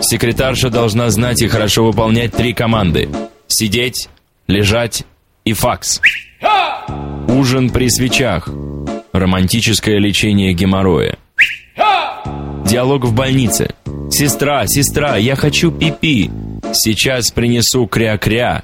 Секретарша должна знать и хорошо выполнять три команды. Сидеть, лежать и факс. Ужин при свечах. Романтическое лечение геморроя. Диалог в больнице. «Сестра, сестра, я хочу пипи. -пи. Сейчас принесу кря-кря.